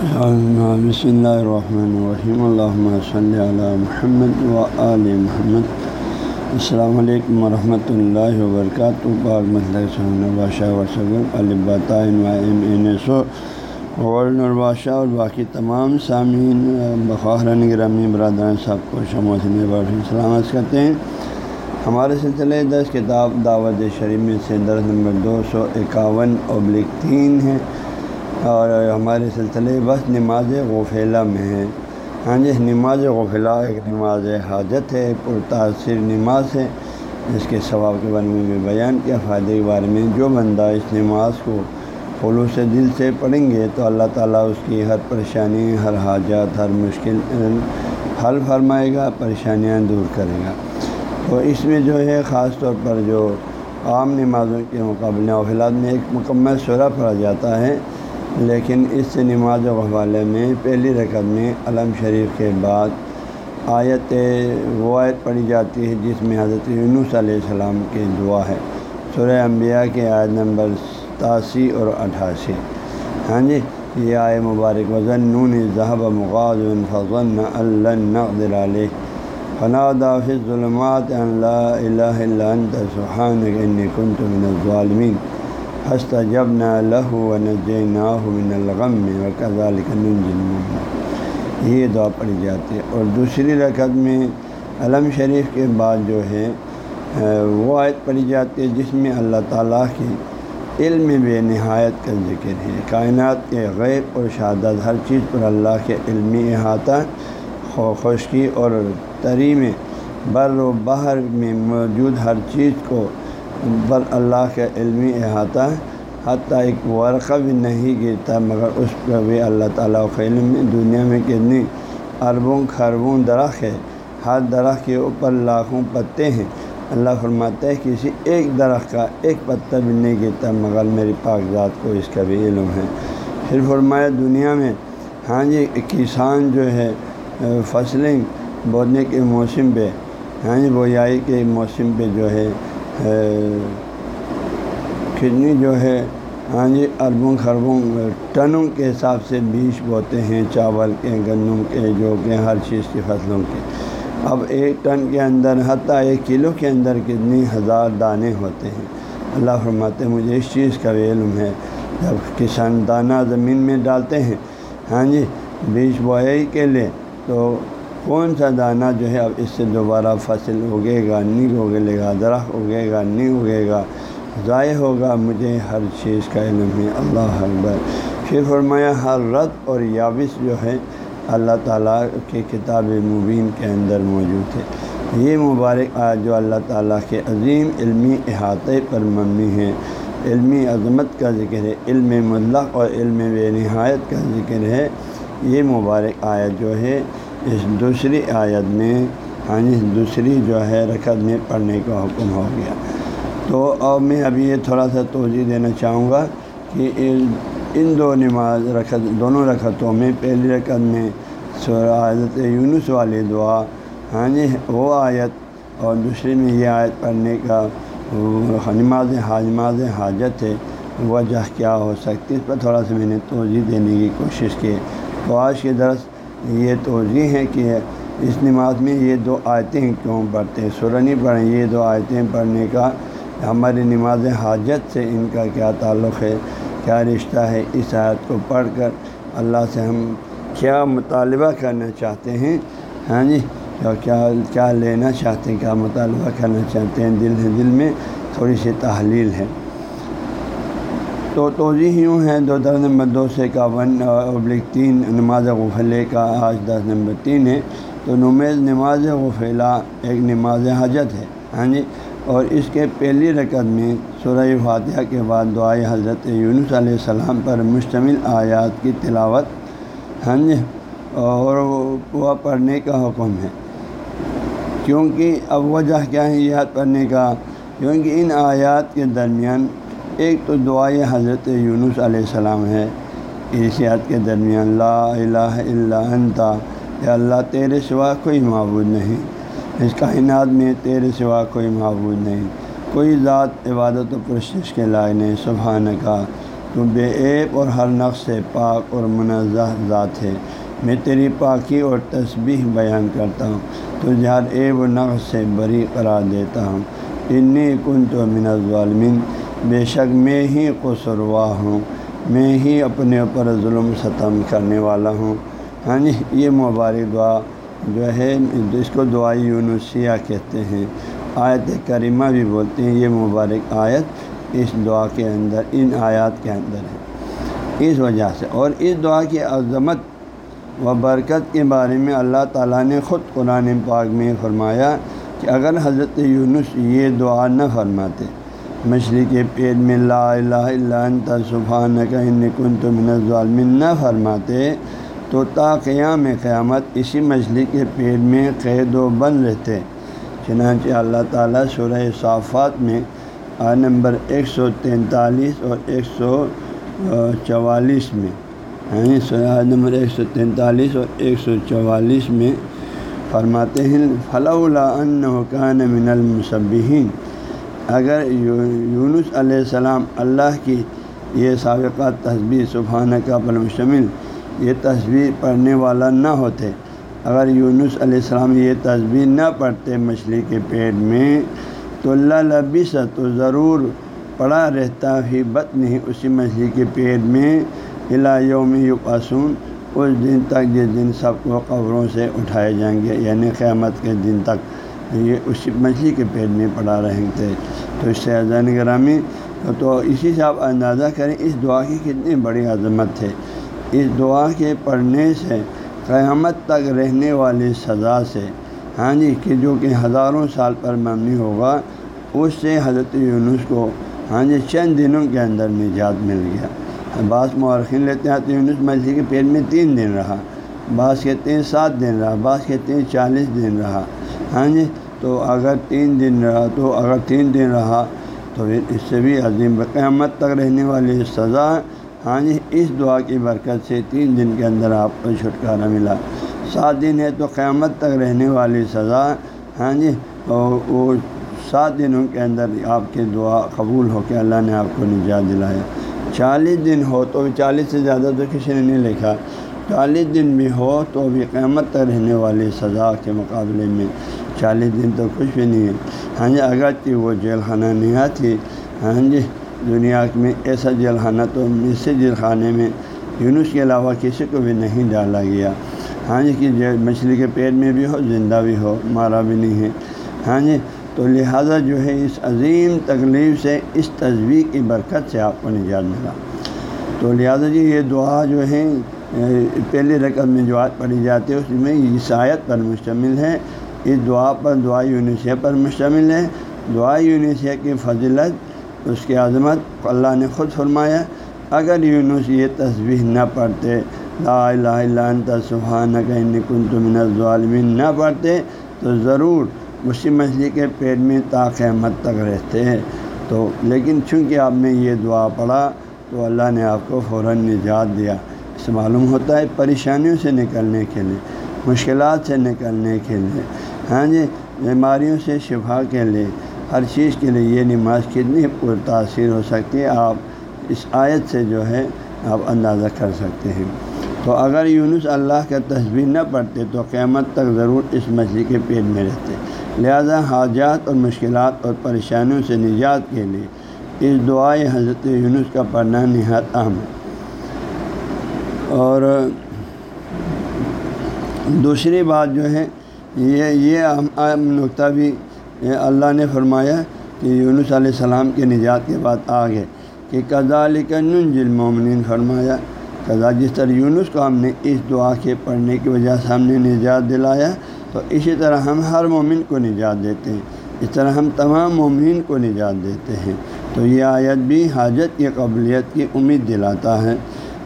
بسم اللہ الرحمن الرحیم اللہ صلی علی محمد و آل محمد السلام علیکم ورحمۃ اللہ وبرکاتہ پاک مطلب بادشاہ ورثہ البۃ سو البادشاہ اور باقی تمام سامعین بخار گرامی، برادران صاحب کو شموسن سلامت کرتے ہیں۔ ہمارے سلسلے دس کتاب دعوت شریف میں سے درس نمبر دو سو اکاون ابلک تین ہے۔ اور ہمارے سلسلے بس نماز غفیلہ میں ہے ہاں جی نماز غفلہ ایک نماز حاجت ہے، پرتاثر نماز ہے۔ اس کے ثواب کے بارے میں بھی بیان کیا، فائدے کے بارے میں۔ جو بندہ اس نماز کو خلوص دل سے پڑھیں گے تو اللہ تعالیٰ اس کی ہر پریشانی، ہر حاجت، ہر مشکل، حل فرمائے گا، پریشانیاں دور کرے گا۔ تو اس میں جو ہے، خاص طور پر جو عام نمازوں کے مقابلے، غفلات میں ایک مکمل شعرہ پڑھا جاتا ہے۔ لیکن اس سے نماز و حوالے میں پہلی رقم میں علم شریف کے بعد آیت وہ آیت پڑھی جاتی ہے، جس میں حضرت یونس علیہ السلام کی دعا ہے۔ سورہ انبیاء کے آیت نمبر ستاسی اور اٹھاسی۔ ہاں جی یہ آئے مبارک۔ وزن نون ذہب مغاز فضن اللہ علیہ فنا دافِ ظلمات اللہ الہ انت سبحانک انی کنت من الظالمین حسط جب نہ لہ و نج نا من الغم میں یہ دعا پڑھی جاتی ہے۔ اور دوسری رکعت میں علم شریف کے بعد جو ہے وہ آیت پڑھی جاتی ہے جس میں اللہ تعالیٰ کی علم بے نہایت کا ذکر ہے۔ کائنات کے غیب اور شہادت ہر چیز پر اللہ کے علمی احاطہ خشکی اور تری میں بر و بحر میں موجود ہر چیز کو بر اللہ کے علمی احاطہ حتیٰ ایک ورقہ بھی نہیں گرتا، مگر اس پر بھی اللہ تعالیٰ کے علم دنیا میں کتنی اربوں خربوں درخت ہے ہر درخت کے اوپر لاکھوں پتے ہیں۔ اللہ فرماتا ہے، کسی ایک درخت کا ایک پتہ بھی نہیں گرتا، مگر میری کاغذات کو اس کا بھی علم ہے۔ پھر فرمایا، دنیا میں ہاں جی کسان جو ہے، فصلیں بونے کے موسم پہ ہاں جی بویائی کے موسم پہ جو ہے کتنی جو ہے ہاں جی اربوں خربوں ٹنوں کے حساب سے بیج بوتے ہیں، چاول کے، گندم کے، جو کہ ہر چیز کی فصلوں کے۔ اب ایک ٹن کے اندر، حتیٰ ایک کلو کے اندر کتنی ہزار دانے ہوتے ہیں۔ اللہ فرماتے مجھے اس چیز کا بھی علم ہے۔ جب کسان دانہ زمین میں ڈالتے ہیں ہاں جی بیج بوئی کے لیے، تو کون سا دانہ جو ہے اب اس سے دوبارہ فصل اگے گا نہیں اگلے گا، درخت اگے گا نہیں اگے گا، ضائع ہوگا، مجھے ہر چیز کا علم ہے، اللہ اکبر۔ پھر فرمایا، ہر رت اور یابس جو ہے اللہ تعالیٰ کی کتاب مبین کے اندر موجود ہے یہ مبارک آج جو اللہ تعالیٰ کے عظیم علمی احاطے پر مبنی ہے۔ علمی عظمت کا ذکر ہے، علم مطلق اور علم بے نہایت کا ذکر ہے۔ یہ مبارک آیت جو ہے اس دوسری آیت میں ہاں دوسری جو ہے رکعت میں پڑھنے کا حکم ہو گیا۔ تو اب میں ابھی یہ تھوڑا سا توجہ دینا چاہوں گا کہ ان دو نماز رکعت، دونوں رکعتوں میں، پہلی رکعت میں حضرت یونس والی دعا ہاں جی وہ آیت، اور دوسری میں یہ آیت پڑھنے کا نماز حاجماز حاجت ہے، وجہ کیا ہو سکتی اس پر تھوڑا سا میں نے توجہ دینے کی کوشش کی۔ تو آج کے درس یہ توجہ ہے کہ اس نماز میں یہ دو آیتیں کیوں پڑھتے ہیں؟ سورنی پڑھیں، یہ دو آیتیں پڑھنے کا ہماری نماز حاجت سے ان کا کیا تعلق ہے؟ کیا رشتہ ہے اس آیت کو پڑھ کر؟ اللہ سے ہم کیا مطالبہ کرنا چاہتے ہیں؟ ہاں جی کیا کیا لینا چاہتے ہیں؟ کیا مطالبہ کرنا چاہتے ہیں؟ دل ہے دل میں تھوڑی سی تحلیل ہے۔ تو توضیع یوں ہے، دو درس نمبر دو سے اکاون ابلک تین، نماز غفلے کا آج دس نمبر تین ہے۔ تو نمیز نماز غفیلا ایک نماز حجت ہے۔ ہاں جی؟ اور اس کے پہلی رکعت میں سورہ فاتحہ کے بعد دعائے حضرت یونس علیہ السلام پر مشتمل آیات کی تلاوت۔ ہاں جی؟ اور وہ پڑھنے کا حکم ہے۔ کیونکہ اب وجہ کیا ہے؟ یاد پڑھنے کا۔ کیونکہ ان آیات کے درمیان ایک تو دعائیں حضرت یونس علیہ السلام ہے عیسیات کے درمیان لا الہ الا انتا یا اللہ تیرے سوا کوئی معبود نہیں، اس کائنات میں تیرے سوا کوئی معبود نہیں، کوئی ذات عبادت و پرشش کے لائق نہیں سبحان کا تو بے عیب اور ہر نقص سے پاک اور منزہ ذات ہے، میں تیری پاکی اور تسبیح بیان کرتا ہوں تو ہر عیب و نقص سے بری قرار دیتا ہوں، انی کن تو من الظالمین بے شک میں ہی قصروا ہوں، میں ہی اپنے اوپر ظلم ستم کرنے والا ہوں۔ ہاں جی یہ مبارک دعا جو ہے، اس کو دعائی یونسیہ کہتے ہیں۔ آیت کریمہ بھی بولتے ہیں، یہ مبارک آیت اس دعا کے اندر، ان آیات کے اندر ہے۔ اس وجہ سے، اور اس دعا کی عظمت و برکت کے بارے میں اللہ تعالیٰ نے خود قرآن پاک میں فرمایا کہ اگر حضرت یونس یہ دعا نہ فرماتے مچھلی کے پیٹ میں لا الہ الا انت سبحانہ کا کن تو من الظالمین نہ فرماتے تو تا قیام قیامت اسی مچھلی کے پیٹ میں قید و بند رہتے۔ چنانچہ اللہ تعالیٰ سورہ صافات میں آ نمبر ایک سو تینتالیس اور ایک سو چوالیس میں یعنی سورہ نمبر ایک سو تینتالیس اور ایک سو چوالیس میں فرماتے ہیں فلاح حکان من المصبین اگر یونس علیہ السلام اللہ کی یہ سابقہ تصویر سبحانہ کا پر مشتمل، یہ تصویر پڑھنے والا نہ ہوتے۔ اگر یونس علیہ السلام یہ تصویر نہ پڑھتے مچھلی کے پیٹ میں، تو اللہ لبی تو ضرور پڑا رہتا، ہی بت نہیں اسی مچھلی کے پیٹ میں۔ الا یوم یقاسون اس دن تک جس دن سب کو قبروں سے اٹھائے جائیں گے یعنی قیامت کے دن تک۔ یہ اسی مچھلی کے پیٹ میں پڑا رہیں گے۔ تو اس سے اذان گرامی، تو اسی سے آپ اندازہ کریں اس دعا کی کتنی بڑی عظمت ہے۔ اس دعا کے پڑھنے سے، قیامت تک رہنے والی سزا سے۔ ہاں جی کہ جو کہ ہزاروں سال پر مبنی ہوگا، اس سے حضرت یونس کو ہاں جی چند دنوں کے اندر نجات مل گیا۔ بعض مورخین لیتے ہیں تو یونس مچھلی کے پیٹ میں تین دن رہا، بعض کہتے ہیں سات دن رہا، بعض کہتے ہیں چالیس دن رہا۔ ہاں جی تو اگر تین دن رہا تو اگر تین دن رہا تو پھر اس سے بھی عظیم قیامت تک رہنے والی سزا ہاں جی اس دعا کی برکت سے تین دن کے اندر آپ کو چھٹکارا ملا۔ سات دن ہے تو قیامت تک رہنے والی سزا ہاں جی وہ سات دنوں کے اندر آپ کی دعا قبول ہو کے اللہ نے آپ کو نجات دلایا چالیس دن ہو تو بھی، چالیس سے زیادہ تو کسی نے نہیں لکھا۔ چالیس دن بھی ہو تو بھی قیامت تک رہنے والی سزا کے مقابلے میں۔ چالیس دن تو کچھ بھی نہیں ہے۔ ہاں جی اگرچہ وہ جیل خانہ نہیں تھی۔ ہاں جی دنیا میں ایسا جیل خانہ تو اس جیل خانے میں یونس کے علاوہ کسی کو بھی نہیں ڈالا گیا۔ ہاں جی کہ مچھلی کے پیٹ میں بھی ہو، زندہ بھی ہو، مارا بھی نہیں ہے۔ ہاں جی تو لہٰذا جو ہے اس عظیم تکلیف سے، اس تصویر کی برکت سے آپ کو نجات ملا۔ تو لہٰذا جی یہ دعا جو ہے پہلی رقم میں دعات پڑھی جاتی ہے، اس میں عیسائیت پر مشتمل ہے۔ اس دعا پر، دعا یونیسیہ پر مشتمل ہے۔ دعا یونیسیہ کی فضلت اس کی عظمت اللہ نے خود فرمایا۔ اگر یونس یہ تصویر نہ پڑھتے، لا الہ الا انت، سبحانک انی کنت من الظالمین نہ پڑھتے، تو ضرور اسی مچھلی کے پیٹ میں تا قیامت تک رہتے ہیں۔ تو لیکن چونکہ آپ نے یہ دعا پڑھا، تو اللہ نے آپ کو فوراً نجات دیا۔ اس معلوم ہوتا ہے پریشانیوں سے نکلنے کے لیے، مشکلات سے نکلنے کے لیے۔ ہاں جی بیماریوں سے شفا کے لیے، ہر چیز کے لیے یہ نماز کتنی پر تاثیر ہو سکتی ہے، آپ اس آیت سے جو ہے آپ اندازہ کر سکتے ہیں۔ تو اگر یونس اللہ کا تصویر نہ پڑھتے تو قیامت تک ضرور اس مچھلی کے پیٹ میں رہتے۔ لہذا حاجات اور مشکلات اور پریشانیوں سے نجات کے لیے اس دعائے حضرت یونس کا پڑھنا نہایت اہم ہے۔ اور دوسری بات جو ہے یہ یہ اہم نقطہ بھی اللہ نے فرمایا کہ یونس علیہ السلام کے نجات کے بعد آگے کہ کزا ذال مومنین فرمایا کزا جس طرح یونس کو ہم نے اس دعا کے پڑھنے کی وجہ سے ہم نے نجات دلایا، تو اسی طرح ہم ہر مومن کو نجات دیتے ہیں۔ اس طرح ہم تمام مومن کو نجات دیتے ہیں۔ تو یہ آیت بھی حاجت کی قبلیت کی امید دلاتا ہے۔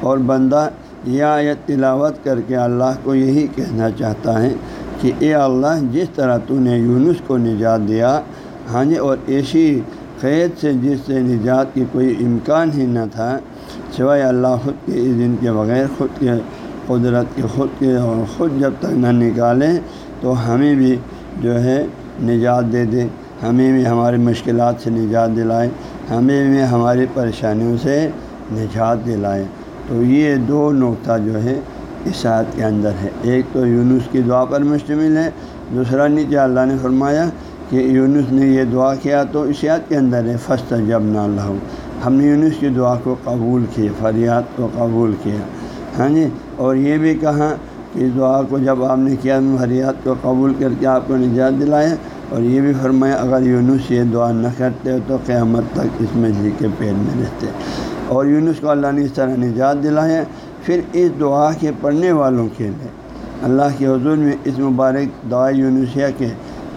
اور بندہ یہ آیت تلاوت کر کے اللہ کو یہی کہنا چاہتا ہے کہ اے اللہ، جس طرح تو نے یونس کو نجات دیا ہاں جی اور ایسی قید سے جس سے نجات کی کوئی امکان ہی نہ تھا، سوائے اللہ خود کے دن کے بغیر خود کے قدرت کے، خود کے اور خود جب تک نہ نکالیں، تو ہمیں بھی جو ہے نجات دے دے، ہمیں بھی ہماری مشکلات سے نجات دلائے، ہمیں بھی ہماری پریشانیوں سے نجات دلائے۔ تو یہ دو نقطہ جو ہے اس آیت کے اندر ہے۔ ایک تو یونس کی دعا پر مشتمل ہے، دوسرا نیچے اللہ نے فرمایا کہ یونس نے یہ دعا کیا تو اس کے اندر ہے فسٹ جب نہ اللہ ہم نے یونس کی دعا کو قبول کیا، فریاد کو قبول کیا۔ ہاں جی؟ اور یہ بھی کہا کہ اس دعا کو جب آپ نے کیا فریاد کو قبول کر کے آپ کو نجات دلایا اور یہ بھی فرمایا، اگر یونس یہ دعا نہ کرتے تو قیامت تک اس مجھے جی کے پیڑ میں رہتے۔ اور یونس کو اللہ نے اس طرح نجات دلایا پھر اس دعا کے پڑھنے والوں کے لیے۔ اللہ کے حضور میں اس مبارک دعا یونسیہ کے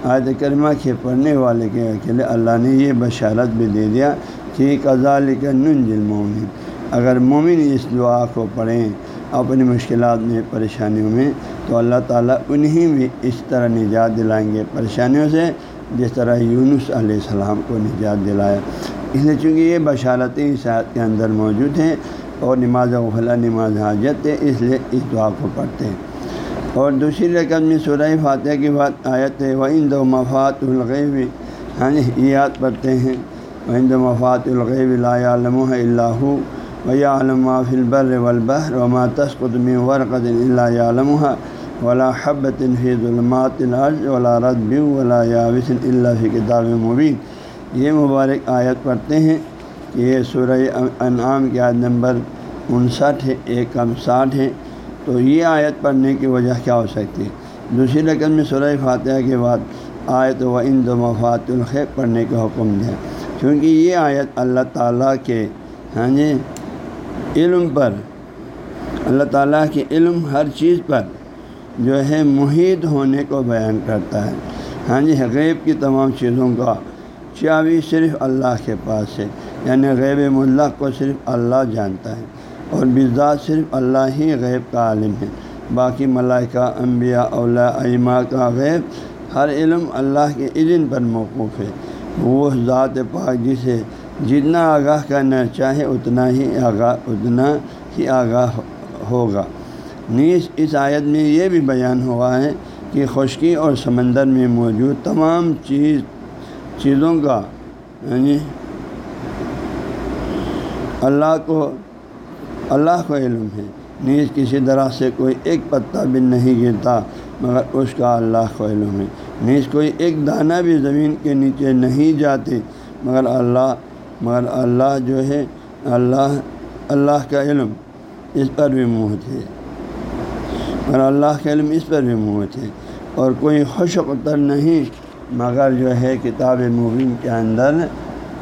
عائد کرمہ کے پڑھنے والے کے اکیلے اللہ نے یہ بشارت بھی دے دیا کہ کزال کا نن اگر مومن اس دعا کو پڑھیں اپنی مشکلات میں، پریشانیوں میں، تو اللہ تعالیٰ انہیں بھی اس طرح نجات دلائیں گے پریشانیوں سے، جس طرح یونس علیہ السلام کو نجات دلایا اس لیے چونکہ یہ بشارتیں اس آیت کے اندر موجود ہیں اور نماز غفلا نماز حاجت ہے، اس لیے اس دعا کو پڑھتے ہیں۔ اور دوسری رقم میں سورہ فاتحہ کی بات آیت ہے وہ ان دو مفات الغیب ہاں یہ یاد پڑھتے ہیں۔ وہ ان دو مفات الغیب لا علم اللہ و عالم البر والبحر وما تسقط من ورقد اللہ عالم ولا حبت فی ظلمات الارض ولا رد ولا یابس اللہ فی کتاب مبین یہ مبارک آیت پڑھتے ہیں۔ کہ یہ سورہ انعام کی عاد نمبر انسٹھ ہے، ایک کم ساٹھ ہے تو یہ آیت پڑھنے کی وجہ کیا ہو سکتی؟ ہے دوسری رقم میں سورہ فاتحہ کے بعد آیت و ان دو مفات الخیب پڑھنے کا حکم دیا کیونکہ یہ آیت اللہ تعالیٰ کے ہاں جی علم پر، اللہ تعالیٰ کے علم ہر چیز پر جو ہے محیط ہونے کو بیان کرتا ہے۔ ہاں جی غیب کی تمام چیزوں کا چاوی صرف اللہ کے پاس ہے۔ یعنی غیب ملک کو صرف اللہ جانتا ہے اور بزاد صرف اللہ ہی غیب کا عالم ہے۔ باقی ملائکہ، انبیاء اولا ایما کا غیب، ہر علم اللہ کے علم پر موقوف ہے۔ وہ ذات پاک جسے جتنا آگاہ کرنا چاہے اتنا ہی آگاہ، اتنا ہی آگاہ ہوگا۔ نیز اس آیت میں یہ بھی بیان ہوا ہے کہ خشکی اور سمندر میں موجود تمام چیز چیزوں کا یعنی اللہ کو اللہ کو علم ہے۔ نیز کسی طرح سے کوئی ایک پتا بھی نہیں گرتا، مگر اس کا اللہ کو علم ہے۔ نیز کوئی ایک دانہ بھی زمین کے نیچے نہیں جاتے، مگر اللہ مگر اللہ جو ہے، اللہ اللہ کا علم اس پر بھی محت ہے۔ مگر اللہ کا علم اس پر بھی محت ہے۔ اور کوئی خوش قطر نہیں، مگر جو ہے، کتاب مبین کے اندر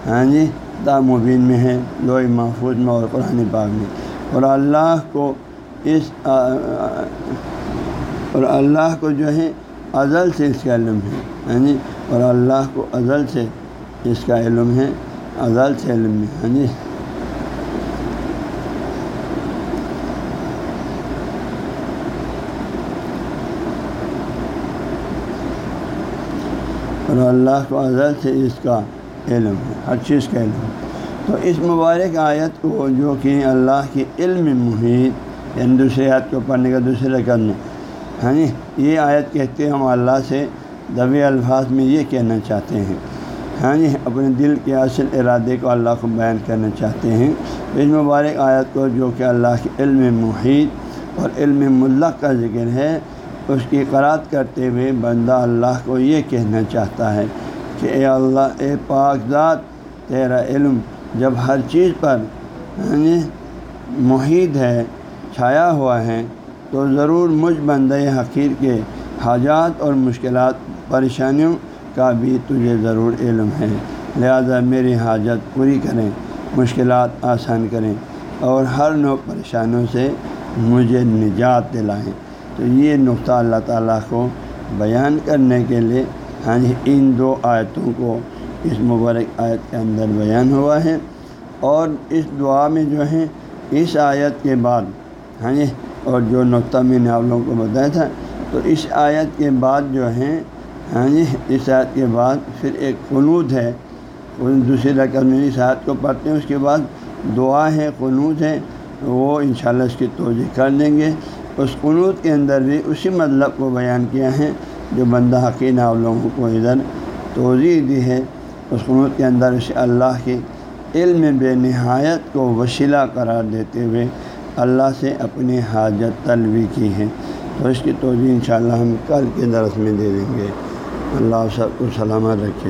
ہاں جی؟ کتاب مبین میں ہے لوئی محفوظ میں اور قرآن پاک میں۔ اور اللہ کو اس اور اللہ کو جو ہے، ازل سے اس کا علم ہے۔ ہاں جی اور اللہ کو ازل سے اس کا علم ہے، ازل سے علم ہے۔ ہاں جی اور اللہ کو ازل سے اس کا علم ہے ہر چیز کا علم۔ تو اس مبارک آیت کو جو کہ اللہ کی علم محیط یعنی دوسرے آیت کو پڑھنے کا دوسرے قدم ہاں جی یہ آیت کہتے ہیں ہم اللہ سے دبی الفاظ میں یہ کہنا چاہتے ہیں۔ ہاں جی اپنے دل کے اصل ارادے کو اللہ کو بیان کرنا چاہتے ہیں۔ اس مبارک آیت کو جو کہ اللہ کے علم محیط اور علم ملق کا ذکر ہے، اس کی قرات کرتے ہوئے بندہ اللہ کو یہ کہنا چاہتا ہے کہ اے اللہ، اے پاک ذات، تیرا علم جب ہر چیز پر یعنی محیط ہے، چھایا ہوا ہے، تو ضرور مجھ بندہ حقیر کے حاجات اور مشکلات، پریشانیوں کا بھی تجھے ضرور علم ہے۔ لہذا میری حاجت پوری کریں، مشکلات آسان کریں اور ہر نو پریشانیوں سے مجھے نجات دلائیں۔ تو یہ نقطہ اللہ تعالیٰ کو بیان کرنے کے لیے ہاں جی ان دو آیتوں کو اس مبارک آیت کے اندر بیان ہوا ہے اور اس دعا میں جو ہے، اس آیت کے بعد ہاں جی اور جو نقطہ میں نے آپ لوگوں کو بتایا تھا، تو اس آیت کے بعد جو ہے ہاں جی اس آیت کے بعد پھر ایک قنوط ہے دوسری رقم میں اس آیت کو پڑھتے ہیں، اس کے بعد دعا ہے قنوط ہے، وہ انشاءاللہ اس کی توجہ کر لیں گے۔ اس قنوط کے اندر بھی اسی مطلب کو بیان کیا ہے جو بندہ حقین آپ لوگوں کو ادھر توضیع دی ہے اس قنوط کے اندر اسے اللہ کی علم بے نہایت کو وسیلہ قرار دیتے ہوئے اللہ سے اپنی حاجت طلبی کی ہے۔ تو اس کی توجہ انشاءاللہ ہم کل کے درس میں دے دیں گے۔ اللہ سب کو سلامت رکھے۔